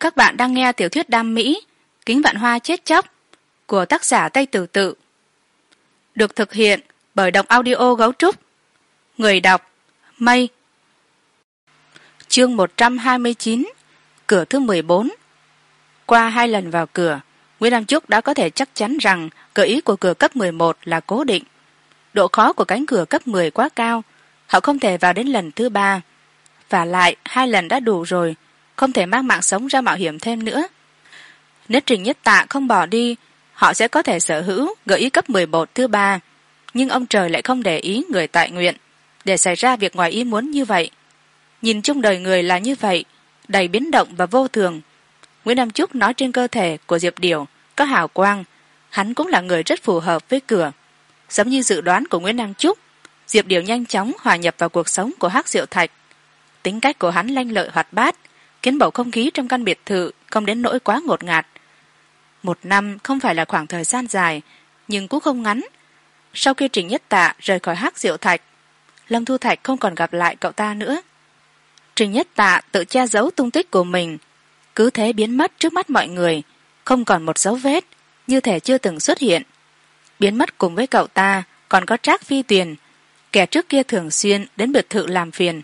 các bạn đang nghe tiểu thuyết đam mỹ, kính vạn hoa chết chóc, của tác giả tây tử tự. Được thực hiện bởi đọc audio gấu trúc. Người đọc, mây. Chương một trăm hai mươi chín, cửa thứ mười bốn. Qua hai lần vào cửa, nguyễn nam trúc đã có thể chắc chắn rằng gợi ý của cửa cấp mười một là cố định. Độ khó của cánh cửa cấp mười quá cao, họ không thể vào đến lần thứ ba. Và lại, hai lần đã đủ rồi không thể mang mạng sống ra mạo hiểm thêm nữa. Nếu trình nhất tạ không bỏ đi, họ sẽ có thể sở hữu gợi ý cấp mười một, thứ ba. Nhưng ông trời lại không để ý người tại nguyện. Để xảy ra việc ngoài ý muốn như vậy, nhìn chung đời người là như vậy, đầy biến động và vô thường. Nguyễn nam trúc nói trên cơ thể của diệp điểu có hào quang, hắn cũng là người rất phù hợp với cửa. Giống như dự đoán của nguyễn nam trúc diệp điểu nhanh chóng hòa nhập vào cuộc sống của hắc diệu thạch. Tính cách của hắn lanh lợi hoạt bát khiến bầu không khí trong căn biệt thự không đến nỗi quá ngột ngạt. Một năm không phải là khoảng thời gian dài, nhưng cũng không ngắn. Sau khi trình nhất tạ rời khỏi hắc diệu thạch, lâm thu thạch không còn gặp lại cậu ta nữa. Trình nhất tạ tự che giấu tung tích của mình, cứ thế biến mất trước mắt mọi người, không còn một dấu vết như thể chưa từng xuất hiện. Biến mất cùng với cậu ta còn có trác phi tuyền, kẻ trước kia thường xuyên đến biệt thự làm phiền.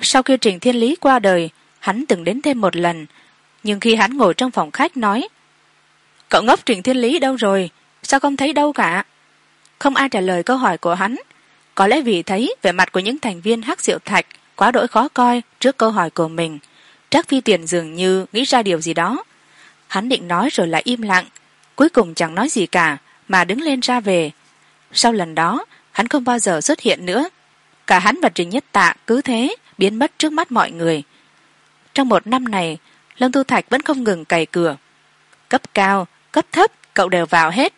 Sau khi trình thiên lý qua đời hắn từng đến thêm một lần. Nhưng khi hắn ngồi trong phòng khách nói, cậu ngốc trình thiên lý đâu rồi? Sao không thấy đâu cả? Không ai trả lời câu hỏi của hắn. Có lẽ vì thấy vẻ mặt của những thành viên hắc diệu thạch quá đỗi khó coi trước câu hỏi của mình, trác phi tiền dường như nghĩ ra điều gì đó. Hắn định nói rồi lại im lặng, cuối cùng chẳng nói gì cả, mà đứng lên ra về. Sau lần đó, hắn không bao giờ xuất hiện nữa. Cả hắn và trình nhất tạ cứ thế biến mất trước mắt mọi người trong một năm này, lâm tu thạch vẫn không ngừng cày cửa. Cấp cao, cấp thấp, cậu đều vào hết.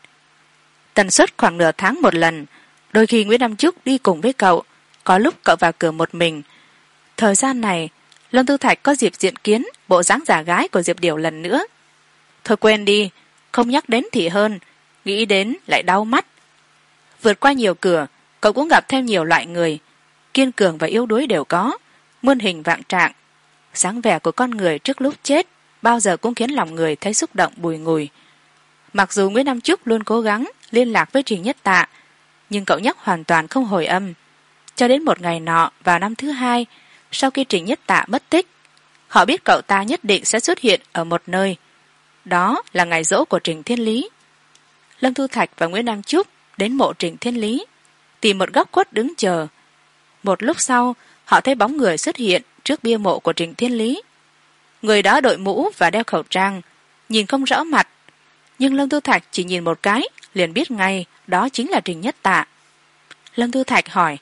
Tần suất khoảng nửa tháng một lần. Đôi khi nguyễn nam trúc đi cùng với cậu, có lúc cậu vào cửa một mình. Thời gian này, lâm tư thạch có dịp diện kiến bộ dáng giả gái của diệp điều lần nữa. Thôi quên đi, không nhắc đến thì hơn, nghĩ đến lại đau mắt. Vượt qua nhiều cửa, cậu cũng gặp thêm nhiều loại người. Kiên cường và yếu đuối đều có, muôn hình vạn trạng sáng vẻ của con người trước lúc chết, bao giờ cũng khiến lòng người thấy xúc động, bùi ngùi. Mặc dù nguyễn nam trúc luôn cố gắng, liên lạc với trình nhất tạ, nhưng cậu nhóc hoàn toàn không hồi âm. Cho đến một ngày nọ, vào năm thứ hai, sau khi trình nhất tạ mất tích, họ biết cậu ta nhất định sẽ xuất hiện ở một nơi. Đó là ngày rỗ của trình thiên lý. Lâm thu thạch và nguyễn nam trúc đến mộ trình thiên lý, tìm một góc khuất đứng chờ. Một lúc sau họ thấy bóng người xuất hiện trước bia mộ của trình thiên lý. Người đó đội mũ và đeo khẩu trang, nhìn không rõ mặt. Nhưng lâm tư thạch chỉ nhìn một cái, liền biết ngay đó chính là trình nhất tạ. Lâm tư thạch hỏi,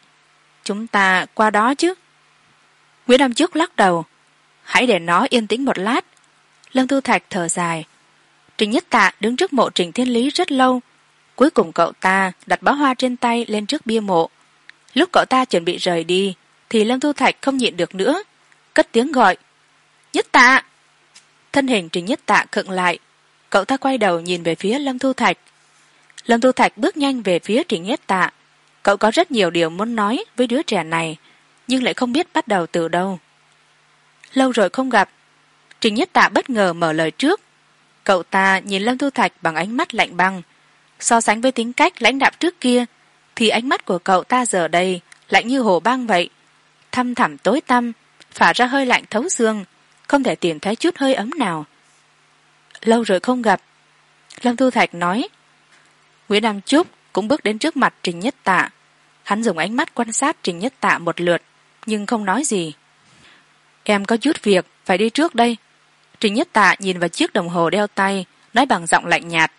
chúng ta qua đó chứ? Nguyễn nam trước lắc đầu, hãy để nó yên tĩnh một lát. Lâm tư thạch thở dài, trình nhất tạ đứng trước mộ trình thiên lý rất lâu, cuối cùng cậu ta đặt bó hoa trên tay lên trước bia mộ. Lúc cậu ta chuẩn bị rời đi thì lâm thu thạch không nhịn được nữa, cất tiếng gọi. Nhất tạ! Thân hình trình nhất tạ khựng lại, cậu ta quay đầu nhìn về phía lâm thu thạch. Lâm thu thạch bước nhanh về phía trình nhất tạ. Cậu có rất nhiều điều muốn nói với đứa trẻ này, nhưng lại không biết bắt đầu từ đâu. Lâu rồi không gặp, trình nhất tạ bất ngờ mở lời trước. Cậu ta nhìn lâm thu thạch bằng ánh mắt lạnh băng. So sánh với tính cách lãnh đạm trước kia, thì ánh mắt của cậu ta giờ đây lạnh như hồ băng vậy thăm thẳm tối tăm, phả ra hơi lạnh thấu xương, không thể tìm thấy chút hơi ấm nào. Lâu rồi không gặp, lâm thu thạch nói, nguyễn nam trúc cũng bước đến trước mặt trình nhất tạ. Hắn dùng ánh mắt quan sát trình nhất tạ một lượt, nhưng không nói gì. Em có chút việc, phải đi trước đây. Trình nhất tạ nhìn vào chiếc đồng hồ đeo tay, nói bằng giọng lạnh nhạt.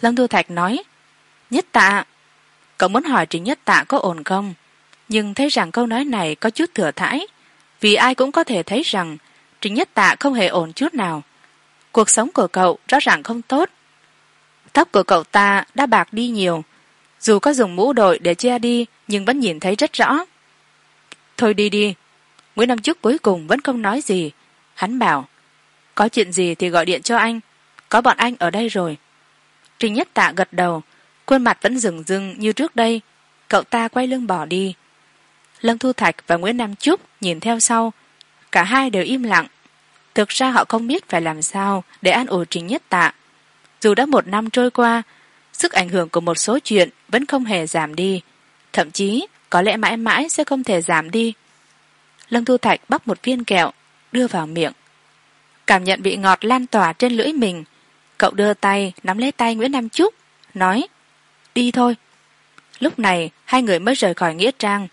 Lâm thu thạch nói, nhất tạ, cậu muốn hỏi trình nhất tạ có ổn không? Nhưng thấy rằng câu nói này có chút thừa thãi, vì ai cũng có thể thấy rằng trình nhất tạ không hề ổn chút nào. Cuộc sống của cậu rõ ràng không tốt. Tóc của cậu ta đã bạc đi nhiều. Dù có dùng mũ đội để che đi, nhưng vẫn nhìn thấy rất rõ. Thôi đi đi, nguyễn năm trước cuối cùng vẫn không nói gì. Hắn bảo, có chuyện gì thì gọi điện cho anh. Có bọn anh ở đây rồi. Trình nhất tạ gật đầu, khuôn mặt vẫn rừng rưng như trước đây. Cậu ta quay lưng bỏ đi lâm thu thạch và nguyễn nam trúc nhìn theo sau. Cả hai đều im lặng. Thực ra họ không biết phải làm sao để an ủi trình nhất tạ. Dù đã một năm trôi qua, sức ảnh hưởng của một số chuyện vẫn không hề giảm đi. Thậm chí, có lẽ mãi mãi sẽ không thể giảm đi. Lâm thu thạch bóc một viên kẹo, đưa vào miệng. Cảm nhận vị ngọt lan tỏa trên lưỡi mình, cậu đưa tay nắm lấy tay nguyễn nam trúc nói, đi thôi. Lúc này, hai người mới rời khỏi nghĩa trang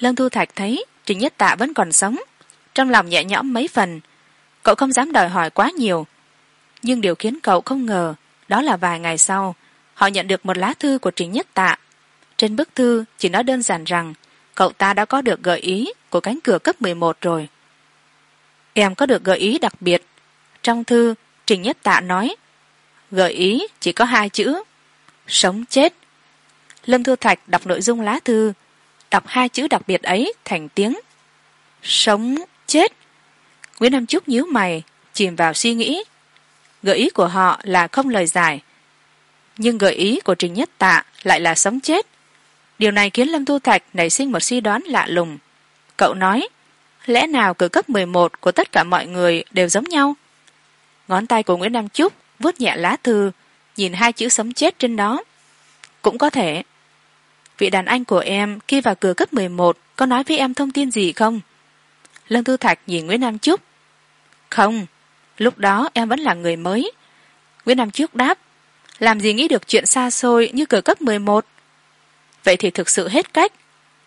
lâm thu thạch thấy trình nhất tạ vẫn còn sống, trong lòng nhẹ nhõm mấy phần. Cậu không dám đòi hỏi quá nhiều, nhưng điều khiến cậu không ngờ đó là vài ngày sau, họ nhận được một lá thư của trình nhất tạ. Trên bức thư chỉ nói đơn giản rằng, cậu ta đã có được gợi ý của cánh cửa cấp mười một rồi. Em có được gợi ý đặc biệt. Trong thư trình nhất tạ nói, gợi ý chỉ có hai chữ, sống chết. Lâm thu thạch đọc nội dung lá thư đọc hai chữ đặc biệt ấy thành tiếng sống chết. Nguyễn nam trúc nhíu mày, chìm vào suy nghĩ. Gợi ý của họ là không lời giải. Nhưng gợi ý của trình nhất tạ lại là sống chết. Điều này khiến lâm thu thạch nảy sinh một suy đoán lạ lùng. Cậu nói, lẽ nào cử cấp mười một của tất cả mọi người đều giống nhau? Ngón tay của nguyễn nam trúc vuốt nhẹ lá thư, nhìn hai chữ sống chết trên đó. Cũng có thể vị đàn anh của em khi vào cửa cấp mười một có nói với em thông tin gì không? Lương thư thạch nhìn nguyễn nam trúc không, lúc đó em vẫn là người mới. Nguyễn nam trúc đáp, làm gì nghĩ được chuyện xa xôi như cửa cấp mười một? Vậy thì thực sự hết cách,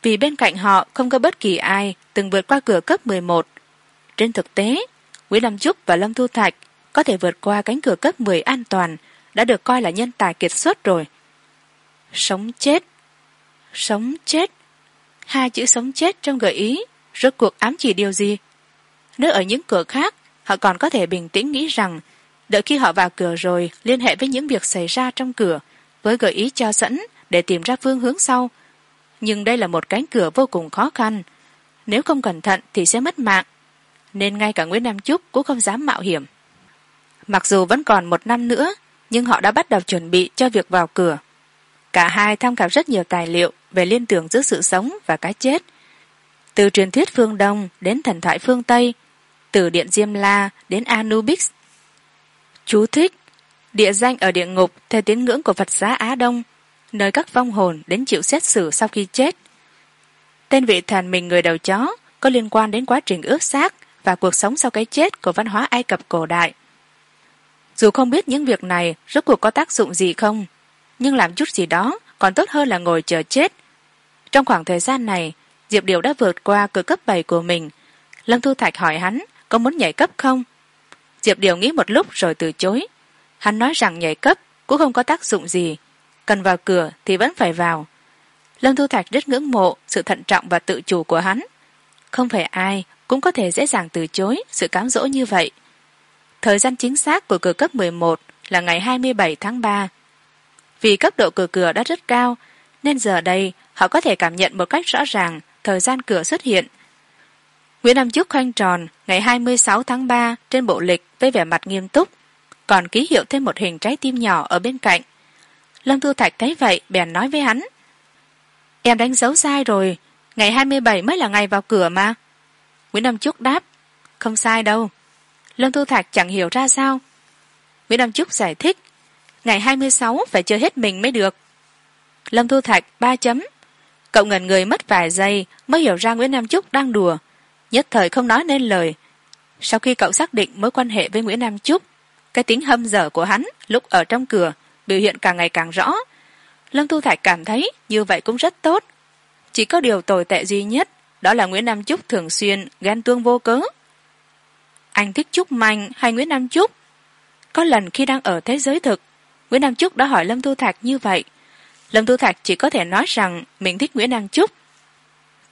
vì bên cạnh họ không có bất kỳ ai từng vượt qua cửa cấp mười một. Trên thực tế, nguyễn nam trúc và lâm thu thạch có thể vượt qua cánh cửa cấp mười an toàn đã được coi là nhân tài kiệt xuất rồi. Sống chết sống chết. Hai chữ sống chết trong gợi ý, rốt cuộc ám chỉ điều gì? Nếu ở những cửa khác, họ còn có thể bình tĩnh nghĩ rằng, đợi khi họ vào cửa rồi, liên hệ với những việc xảy ra trong cửa, với gợi ý cho sẵn để tìm ra phương hướng sau. Nhưng đây là một cánh cửa vô cùng khó khăn. Nếu không cẩn thận thì sẽ mất mạng, nên ngay cả nguyễn nam trúc cũng không dám mạo hiểm. Mặc dù vẫn còn một năm nữa, nhưng họ đã bắt đầu chuẩn bị cho việc vào cửa cả hai tham khảo rất nhiều tài liệu về liên tưởng giữa sự sống và cái chết. Từ truyền thuyết phương đông đến thần thoại phương tây, từ điện diêm la đến anubis. Chú thích, địa danh ở địa ngục theo tín ngưỡng của phật giá á đông, nơi các vong hồn đến chịu xét xử sau khi chết. Tên vị thần mình người đầu chó có liên quan đến quá trình ướt xác và cuộc sống sau cái chết của văn hóa ai cập cổ đại. Dù không biết những việc này rốt cuộc có tác dụng gì không nhưng làm chút gì đó, còn tốt hơn là ngồi chờ chết. Trong khoảng thời gian này, diệp điều đã vượt qua cửa cấp bảy của mình. Lâm thu thạch hỏi hắn, có muốn nhảy cấp không? Diệp điều nghĩ một lúc rồi từ chối. Hắn nói rằng nhảy cấp cũng không có tác dụng gì, cần vào cửa thì vẫn phải vào. Lâm thu thạch rất ngưỡng mộ sự thận trọng và tự chủ của hắn. Không phải ai cũng có thể dễ dàng từ chối sự cám dỗ như vậy. Thời gian chính xác của cửa cấp mười một là ngày hai mươi bảy tháng ba vì cấp độ cửa cửa đã rất cao, nên giờ đây họ có thể cảm nhận một cách rõ ràng thời gian cửa xuất hiện. Nguyễn nam chúc khoanh tròn ngày hai mươi sáu tháng ba trên bộ lịch với vẻ mặt nghiêm túc, còn ký hiệu thêm một hình trái tim nhỏ ở bên cạnh. Lâm thu thạch thấy vậy, bèn nói với hắn, em đánh dấu sai rồi, ngày hai mươi bảy mới là ngày vào cửa mà. Nguyễn nam chúc đáp, không sai đâu. Lâm thu thạch chẳng hiểu ra sao. Nguyễn nam chúc giải thích ngày hai mươi sáu phải chơi hết mình mới được. Lâm thu thạch ba chấm. Cậu ngần người mất vài giây mới hiểu ra nguyễn nam trúc đang đùa. Nhất thời không nói nên lời. Sau khi cậu xác định mối quan hệ với nguyễn nam trúc cái tính hâm dở của hắn lúc ở trong cửa biểu hiện càng ngày càng rõ. Lâm thu thạch cảm thấy như vậy cũng rất tốt. Chỉ có điều tồi tệ duy nhất đó là nguyễn nam trúc thường xuyên ghen tuông vô cớ. Anh thích trúc manh hay nguyễn nam trúc có lần khi đang ở thế giới thực nguyễn nam trúc đã hỏi lâm thu Thạc như vậy. Lâm thu Thạc chỉ có thể nói rằng mình thích nguyễn nam trúc.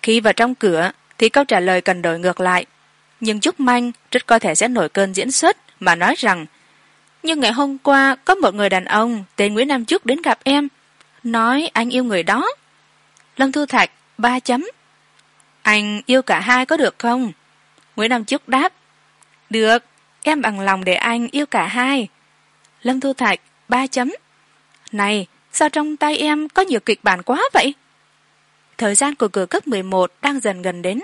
Khi vào trong cửa, thì câu trả lời cần đổi ngược lại. Nhưng trúc manh rất có thể sẽ nổi cơn diễn xuất mà nói rằng, nhưng ngày hôm qua có một người đàn ông tên nguyễn nam trúc đến gặp em, nói anh yêu người đó. Lâm thu thạch ba chấm. Anh yêu cả hai có được không? Nguyễn nam trúc đáp. Được, em bằng lòng để anh yêu cả hai. Lâm thu thạch ba chấm. Này, sao trong tay em có nhiều kịch bản quá vậy? Thời gian của cửa cấp mười một đang dần gần đến.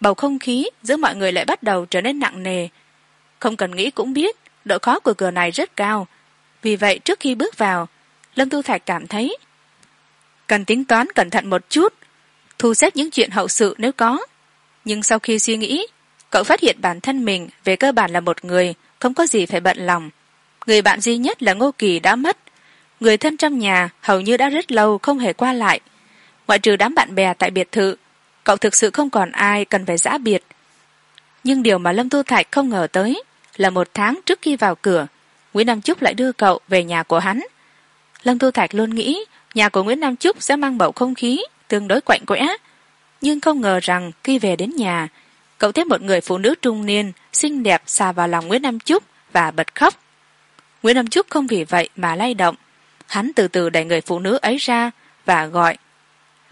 Bầu không khí giữa mọi người lại bắt đầu trở nên nặng nề. Không cần nghĩ cũng biết, độ khó của cửa này rất cao. Vì vậy, trước khi bước vào, lâm tu thạch cảm thấy cần tính toán cẩn thận một chút, thu xếp những chuyện hậu sự nếu có. Nhưng sau khi suy nghĩ, cậu phát hiện bản thân mình về cơ bản là một người, không có gì phải bận lòng người bạn duy nhất là ngô kỳ đã mất. Người thân trong nhà hầu như đã rất lâu không hề qua lại. Ngoại trừ đám bạn bè tại biệt thự, cậu thực sự không còn ai cần phải giã biệt. Nhưng điều mà lâm tu thạch không ngờ tới là một tháng trước khi vào cửa, nguyễn nam trúc lại đưa cậu về nhà của hắn. Lâm tu thạch luôn nghĩ nhà của nguyễn nam trúc sẽ mang bầu không khí tương đối quạnh quẽ. Nhưng không ngờ rằng khi về đến nhà, cậu thấy một người phụ nữ trung niên xinh đẹp xà vào lòng nguyễn nam trúc và bật khóc nguyễn nam trúc không vì vậy mà lay động. Hắn từ từ đẩy người phụ nữ ấy ra và gọi,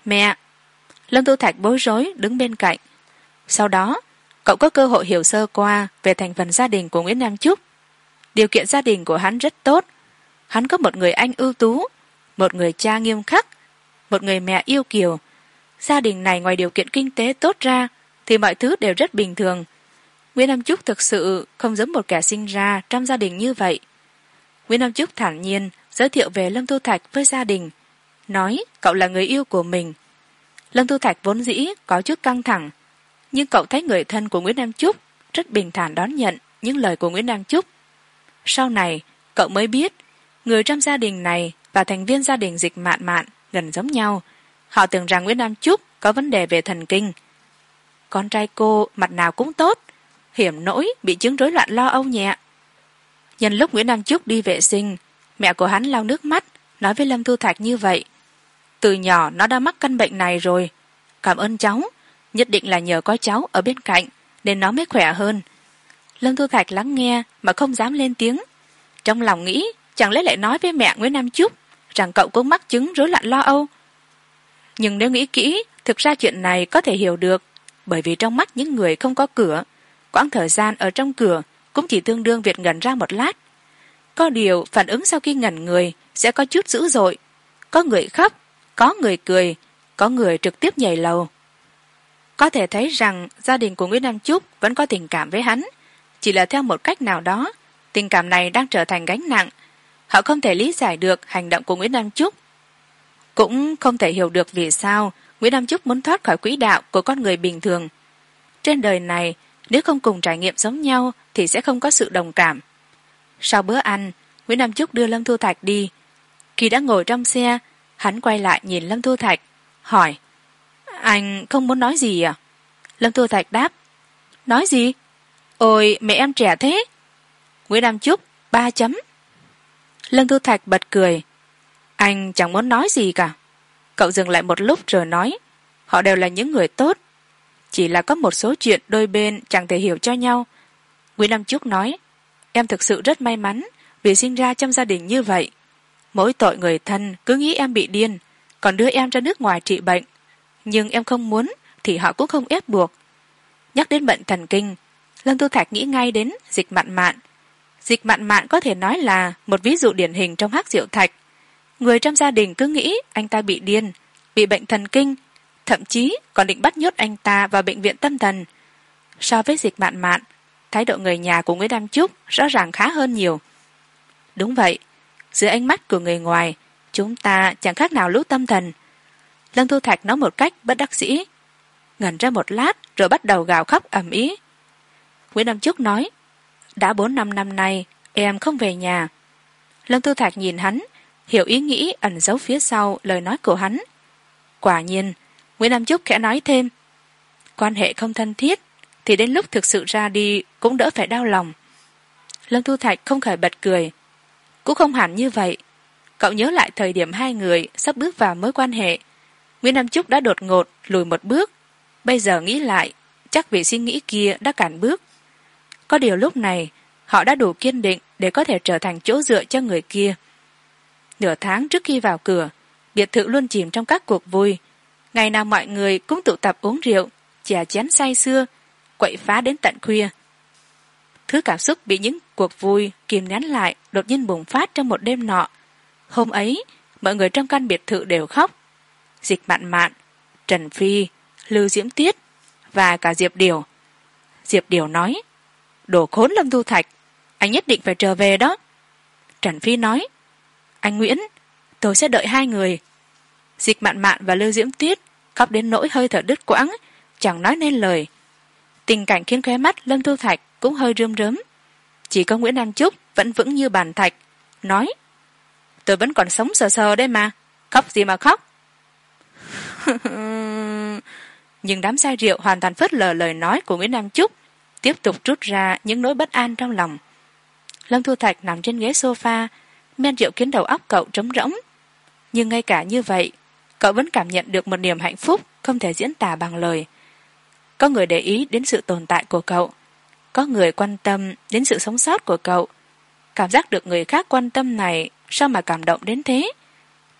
mẹ! Lâm tu thạch bối rối đứng bên cạnh. Sau đó, cậu có cơ hội hiểu sơ qua về thành phần gia đình của nguyễn nam trúc điều kiện gia đình của hắn rất tốt. Hắn có một người anh ưu tú, một người cha nghiêm khắc, một người mẹ yêu kiều. Gia đình này ngoài điều kiện kinh tế tốt ra thì mọi thứ đều rất bình thường. Nguyễn nam trúc thực sự không giống một kẻ sinh ra trong gia đình như vậy nguyễn nam trúc thản nhiên giới thiệu về lâm thu thạch với gia đình, nói cậu là người yêu của mình. Lâm thu thạch vốn dĩ có chút căng thẳng, nhưng cậu thấy người thân của nguyễn nam trúc rất bình thản đón nhận những lời của nguyễn nam trúc sau này, cậu mới biết, người trong gia đình này và thành viên gia đình dịch mạn mạn gần giống nhau. Họ tưởng rằng nguyễn nam trúc có vấn đề về thần kinh. Con trai cô mặt nào cũng tốt, hiểm nỗi bị chứng rối loạn lo âu nhẹ nhân lúc nguyễn nam trúc đi vệ sinh, mẹ của hắn lau nước mắt, nói với lâm thu thạch như vậy. Từ nhỏ nó đã mắc căn bệnh này rồi. Cảm ơn cháu. Nhất định là nhờ có cháu ở bên cạnh, nên nó mới khỏe hơn. Lâm thu thạch lắng nghe mà không dám lên tiếng. Trong lòng nghĩ, chẳng lẽ lại nói với mẹ nguyễn nam trúc rằng cậu cũng mắc chứng rối loạn lo âu? Nhưng nếu nghĩ kỹ, thực ra chuyện này có thể hiểu được, bởi vì trong mắt những người không có cửa, quãng thời gian ở trong cửa cũng chỉ tương đương việc ngẩn ra một lát. Có điều, phản ứng sau khi ngẩn người sẽ có chút dữ dội. Có người khóc, có người cười, có người trực tiếp nhảy lầu. Có thể thấy rằng gia đình của nguyễn nam trúc vẫn có tình cảm với hắn. Chỉ là theo một cách nào đó, tình cảm này đang trở thành gánh nặng. Họ không thể lý giải được hành động của nguyễn nam trúc cũng không thể hiểu được vì sao nguyễn nam trúc muốn thoát khỏi quỹ đạo của con người bình thường. Trên đời này nếu không cùng trải nghiệm giống nhau, thì sẽ không có sự đồng cảm. Sau bữa ăn, nguyễn nam trúc đưa lâm thu thạch đi. Khi đã ngồi trong xe, hắn quay lại nhìn lâm thu thạch, hỏi, anh không muốn nói gì à? Lâm thu thạch đáp, nói gì? Ôi, mẹ em trẻ thế. Nguyễn nam trúc ba chấm. Lâm thu thạch bật cười, anh chẳng muốn nói gì cả. Cậu dừng lại một lúc rồi nói, họ đều là những người tốt chỉ là có một số chuyện đôi bên chẳng thể hiểu cho nhau. Nguyễn nam trúc nói, em thực sự rất may mắn vì sinh ra trong gia đình như vậy. Mỗi tội người thân cứ nghĩ em bị điên, còn đưa em ra nước ngoài trị bệnh. Nhưng em không muốn thì họ cũng không ép buộc. Nhắc đến bệnh thần kinh, lâm tu thạch nghĩ ngay đến dịch mặn mạn. Dịch mặn mạn có thể nói là một ví dụ điển hình trong hắc diệu thạch. Người trong gia đình cứ nghĩ anh ta bị điên, bị bệnh thần kinh thậm chí còn định bắt nhốt anh ta vào bệnh viện tâm thần. So với dịch mạn mạn, thái độ người nhà của nguyễn đăng trúc rõ ràng khá hơn nhiều. Đúng vậy, dưới ánh mắt của người ngoài, chúng ta chẳng khác nào lũ tâm thần. Lâm thu thạch nói một cách bất đắc dĩ, ngẩn ra một lát rồi bắt đầu gào khóc ầm ĩ. Nguyễn đăng trúc nói, đã bốn năm năm nay, em không về nhà. Lâm thu thạch nhìn hắn, hiểu ý nghĩ ẩn giấu phía sau lời nói của hắn. Quả nhiên nguyễn nam trúc khẽ nói thêm, quan hệ không thân thiết thì đến lúc thực sự ra đi cũng đỡ phải đau lòng. Lâm thu thạch không khỏi bật cười, cũng không hẳn như vậy. Cậu nhớ lại thời điểm hai người sắp bước vào mối quan hệ. Nguyễn nam trúc đã đột ngột lùi một bước, bây giờ nghĩ lại, chắc vì suy nghĩ kia đã cản bước. Có điều lúc này, họ đã đủ kiên định để có thể trở thành chỗ dựa cho người kia. Nửa tháng trước khi vào cửa, biệt thự luôn chìm trong các cuộc vui ngày nào mọi người cũng tụ tập uống rượu, chè chén say sưa, quậy phá đến tận khuya. Thứ cảm xúc bị những cuộc vui kìm nén lại đột nhiên bùng phát trong một đêm nọ. Hôm ấy, mọi người trong căn biệt thự đều khóc. Dịch mạn mạn, trần phi, lưu diễm tiết và cả diệp điều. Diệp điều nói, đồ khốn lâm thu thạch, anh nhất định phải trở về đó. Trần phi nói, anh nguyễn, tôi sẽ đợi hai người dịch mạn mạn và lưu diễm tuyết khóc đến nỗi hơi thở đứt quãng, chẳng nói nên lời. Tình cảnh khiến khóe mắt lâm thu thạch cũng hơi rơm rớm chỉ có nguyễn nam trúc vẫn vững như bàn thạch, nói, tôi vẫn còn sống sờ sờ đây mà, khóc gì mà khóc. Nhưng đám say rượu hoàn toàn phớt lờ lời nói của nguyễn nam trúc, tiếp tục rút ra những nỗi bất an trong lòng. Lâm thu thạch nằm trên ghế s o f a men rượu khiến đầu óc cậu trống rỗng. Nhưng ngay cả như vậy cậu vẫn cảm nhận được một niềm hạnh phúc không thể diễn tả bằng lời. Có người để ý đến sự tồn tại của cậu. Có người quan tâm đến sự sống sót của cậu. Cảm giác được người khác quan tâm này, sao mà cảm động đến thế?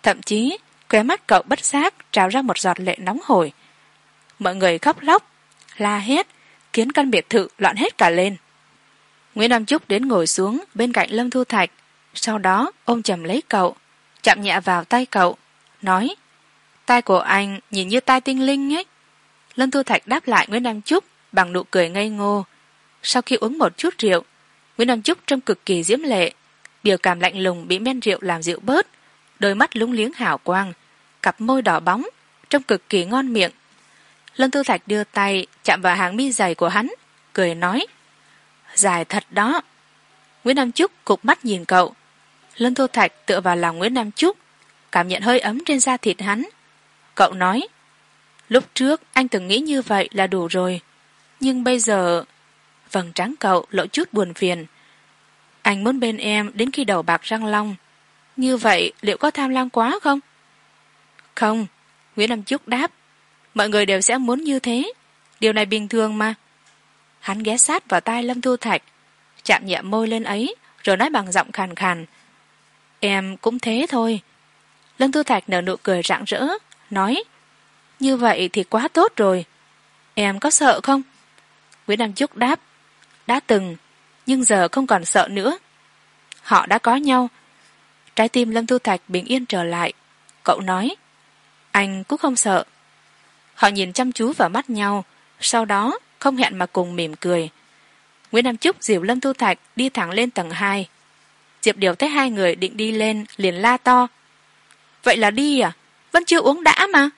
Thậm chí, khóe mắt cậu bất giác trào ra một giọt lệ nóng hổi. Mọi người khóc lóc, la hét, khiến căn biệt thự loạn hết cả lên. Nguyễn nam trúc đến ngồi xuống bên cạnh lâm thu thạch, sau đó ôm chầm lấy cậu, chạm nhẹ vào tay cậu, nói tai của anh nhìn như tai tinh linh ấy. Lâm thu thạch đáp lại nguyễn nam trúc bằng nụ cười ngây ngô. Sau khi uống một chút rượu, nguyễn nam trúc trông cực kỳ diễm lệ. Biểu cảm lạnh lùng bị men rượu làm dịu bớt. Đôi mắt lúng liếng hào quang, cặp môi đỏ bóng, trông cực kỳ ngon miệng. Lâm tư thạch đưa tay chạm vào hàng mi dày của hắn, cười nói, dài thật đó. Nguyễn nam trúc cục mắt nhìn cậu. Lâm thu thạch tựa vào lòng nguyễn nam trúc, cảm nhận hơi ấm trên da thịt hắn cậu nói, lúc trước anh từng nghĩ như vậy là đủ rồi, nhưng bây giờ vầng trắng cậu lộ chút buồn phiền. Anh muốn bên em đến khi đầu bạc răng long. Như vậy liệu có tham lam quá không? Không. Nguyễn nam trúc đáp, mọi người đều sẽ muốn như thế. Điều này bình thường mà. Hắn ghé sát vào tai lâm thu thạch, chạm nhẹ môi lên ấy, rồi nói bằng giọng khàn khàn, em cũng thế thôi. Lâm thu thạch nở nụ cười rạng rỡ nói, như vậy thì quá tốt rồi. Em có sợ không? Nguyễn nam trúc đáp, đã từng, nhưng giờ không còn sợ nữa. Họ đã có nhau. Trái tim lâm thu thạch bình yên trở lại. Cậu nói, anh cũng không sợ. Họ nhìn chăm chú vào mắt nhau, sau đó không hẹn mà cùng mỉm cười. Nguyễn nam trúc dìu lâm thu thạch đi thẳng lên tầng hai. Diệp điều thấy hai người định đi lên liền la to, vậy là đi à? Vẫn chưa uống đã mà.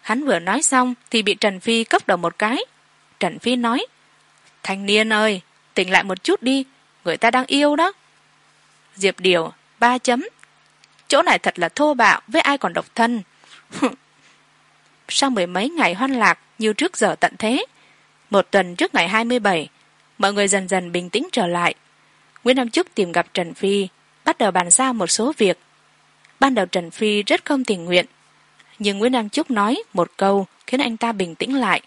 Hắn vừa nói xong thì bị trần phi cốc đầu một cái. Trần phi nói, thanh niên ơi, tỉnh lại một chút đi, người ta đang yêu đó. Diệp điều, ba chấm, chỗ này thật là thô bạo, với ai còn độc thân. Sau mười mấy ngày hoan lạc như trước giờ tận thế, một tuần trước ngày hai mươi bảy, mọi người dần dần bình tĩnh trở lại. Nguyễn nam Chức tìm gặp trần phi, bắt đầu bàn giao một số việc. Ban đầu trần phi rất không tình nguyện nhưng nguyễn nam trúc nói một câu khiến anh ta bình tĩnh lại.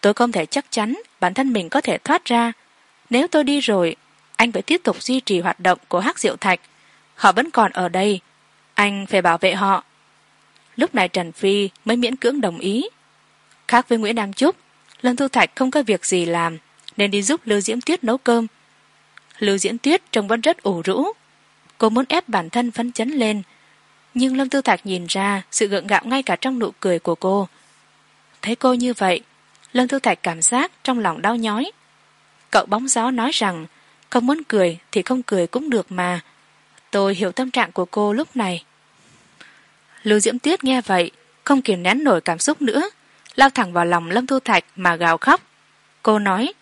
Tôi không thể chắc chắn bản thân mình có thể thoát ra. Nếu tôi đi rồi, anh phải tiếp tục duy trì hoạt động của hắc diệu thạch. Họ vẫn còn ở đây. Anh phải bảo vệ họ. Lúc này trần phi mới miễn cưỡng đồng ý. Khác với nguyễn nam trúc, lâm thu thạch không có việc gì làm, nên đi giúp lưu diễm tuyết nấu cơm. Lưu diễm tuyết trông vẫn rất ủ rũ. Cô muốn ép bản thân phấn chấn lên nhưng lâm tư thạc nhìn ra sự gượng gạo ngay cả trong nụ cười của cô. Thấy cô như vậy, lâm tư thạch cảm giác trong lòng đau nhói. Cậu bóng gió nói rằng, không muốn cười thì không cười cũng được mà. Tôi hiểu tâm trạng của cô lúc này. Lưu diễm tuyết nghe vậy, không kiềm nén nổi cảm xúc nữa, lao thẳng vào lòng lâm thu thạch mà gào khóc. Cô nói,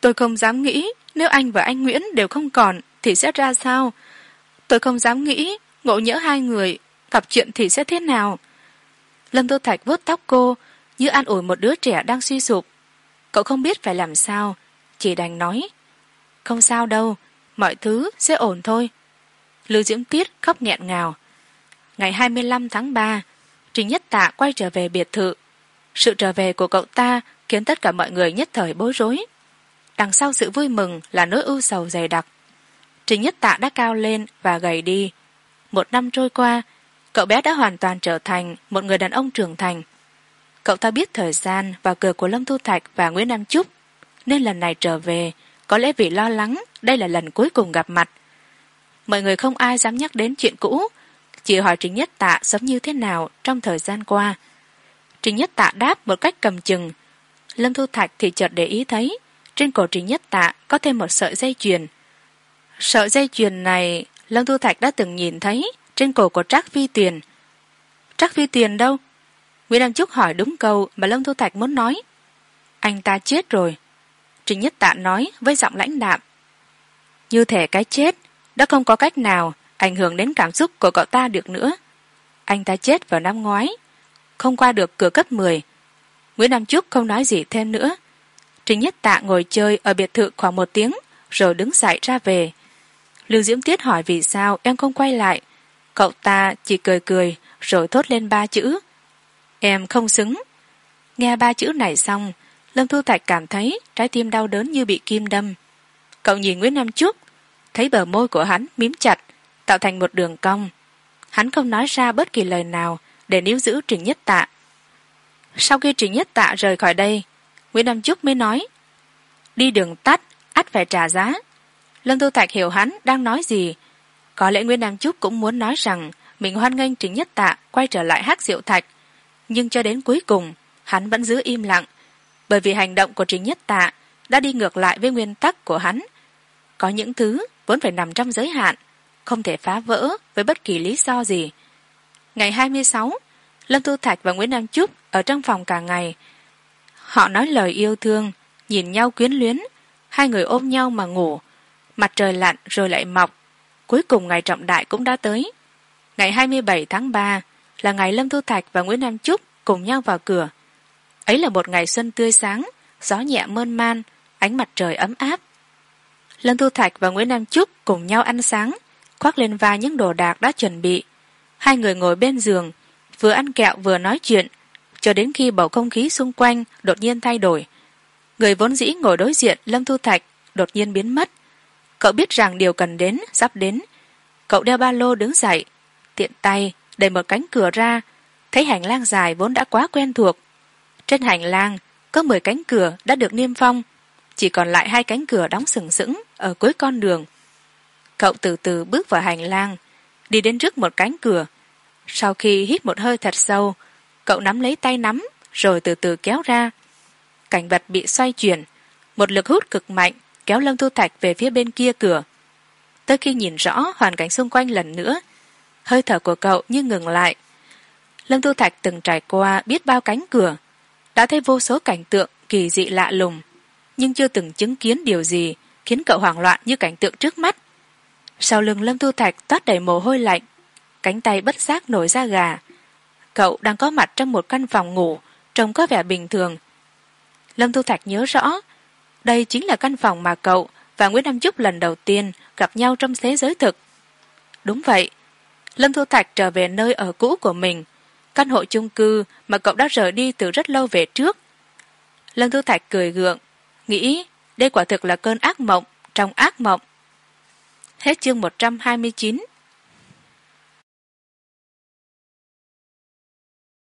tôi không dám nghĩ nếu anh và anh nguyễn đều không còn thì sẽ ra sao? Tôi không dám nghĩ ngộ nhỡ hai người, gặp chuyện thì sẽ thế nào? Lâm tư thạch vuốt tóc cô, như an ủi một đứa trẻ đang suy sụp. Cậu không biết phải làm sao, chỉ đành nói, không sao đâu, mọi thứ sẽ ổn thôi. Lưu diễm tiết khóc nghẹn ngào. Ngày hai mươi lăm tháng ba, trình nhất tạ quay trở về biệt thự. Sự trở về của cậu ta khiến tất cả mọi người nhất thời bối rối. Đằng sau sự vui mừng là nỗi ưu sầu dày đặc. Trình nhất tạ đã cao lên và gầy đi một năm trôi qua, cậu bé đã hoàn toàn trở thành một người đàn ông trưởng thành. Cậu ta biết thời gian và cửa của lâm thu thạch và nguyễn nam trúc, nên lần này trở về, có lẽ vì lo lắng đây là lần cuối cùng gặp mặt. Mọi người không ai dám nhắc đến chuyện cũ chỉ hỏi trình nhất tạ sống như thế nào trong thời gian qua. Trình nhất tạ đáp một cách cầm chừng. Lâm thu thạch thì chợt để ý thấy, trên cổ trình nhất tạ có thêm một sợi dây chuyền. Sợi dây chuyền này lâm thu thạch đã từng nhìn thấy trên cổ của trác phi tuyền trác phi tuyền đâu? Nguyễn đăng trúc hỏi đúng câu mà lâm thu thạch muốn nói. Anh ta chết rồi. Trình nhất tạ nói với giọng lãnh đạm. Như thể cái chết đã không có cách nào ảnh hưởng đến cảm xúc của cậu ta được nữa. Anh ta chết vào năm ngoái, không qua được cửa cấp mười. Nguyễn nam trúc không nói gì thêm nữa. Trình nhất tạ ngồi chơi ở biệt thự khoảng một tiếng, rồi đứng dậy ra về lưu diễm tiết hỏi vì sao em không quay lại. Cậu ta chỉ cười cười, rồi thốt lên ba chữ. Em không xứng. Nghe ba chữ này xong, lâm thu thạch cảm thấy trái tim đau đớn như bị kim đâm. Cậu nhìn nguyễn nam trúc thấy bờ môi của hắn mím chặt, tạo thành một đường cong. Hắn không nói ra bất kỳ lời nào để níu giữ trình nhất tạ. Sau khi trình nhất tạ rời khỏi đây, nguyễn nam trúc mới nói, đi đường tắt, ắt phải trả giá lâm tu thạch hiểu hắn đang nói gì. Có lẽ nguyên nam trúc cũng muốn nói rằng mình hoan nghênh trình nhất tạ quay trở lại hát diệu thạch. Nhưng cho đến cuối cùng, hắn vẫn giữ im lặng, bởi vì hành động của trình nhất tạ đã đi ngược lại với nguyên tắc của hắn. Có những thứ vốn phải nằm trong giới hạn, không thể phá vỡ với bất kỳ lý do gì. Ngày hai mươi sáu lâm tu thạch và nguyễn nam trúc ở trong phòng cả ngày. Họ nói lời yêu thương, nhìn nhau quyến luyến, hai người ôm nhau mà ngủ mặt trời lặn rồi lại mọc. Cuối cùng ngày trọng đại cũng đã tới. Ngày hai mươi bảy tháng ba là ngày lâm thu thạch và nguyễn nam trúc cùng nhau vào cửa. Ấy là một ngày xuân tươi sáng, gió nhẹ mơn man, ánh mặt trời ấm áp. Lâm thu thạch và nguyễn nam trúc cùng nhau ăn sáng, khoác lên vai những đồ đạc đã chuẩn bị. Hai người ngồi bên giường, vừa ăn kẹo vừa nói chuyện, cho đến khi bầu không khí xung quanh đột nhiên thay đổi. Người vốn dĩ ngồi đối diện lâm thu thạch đột nhiên biến mất cậu biết rằng điều cần đến sắp đến. Cậu đeo ba lô đứng dậy, tiện tay đẩy một cánh cửa ra. Thấy hành lang dài vốn đã quá quen thuộc. Trên hành lang, có mười cánh cửa đã được niêm phong. Chỉ còn lại hai cánh cửa đóng sừng sững ở cuối con đường. Cậu từ từ bước vào hành lang, đi đến trước một cánh cửa. Sau khi hít một hơi thật sâu, cậu nắm lấy tay nắm, rồi từ từ kéo ra. Cảnh vật bị xoay chuyển, một lực hút cực mạnh kéo lâm thu thạch về phía bên kia cửa. Tới khi nhìn rõ hoàn cảnh xung quanh lần nữa, hơi thở của cậu như ngừng lại. Lâm thu thạch từng trải qua biết bao cánh cửa, đã thấy vô số cảnh tượng kỳ dị lạ lùng, nhưng chưa từng chứng kiến điều gì khiến cậu hoảng loạn như cảnh tượng trước mắt. Sau lưng lâm thu thạch toát đầy mồ hôi lạnh, cánh tay bất giác nổi ra gà. Cậu đang có mặt trong một căn phòng ngủ, trông có vẻ bình thường. Lâm thu thạch nhớ rõ đây chính là căn phòng mà cậu và nguyễn nam trúc lần đầu tiên gặp nhau trong thế giới thực. Đúng vậy, lâm thu thạch trở về nơi ở cũ của mình, căn hộ chung cư mà cậu đã rời đi từ rất lâu về trước. Lâm thu thạch cười gượng, nghĩ đây quả thực là cơn ác mộng trong ác mộng. Hết chương một trăm hai mươi chín.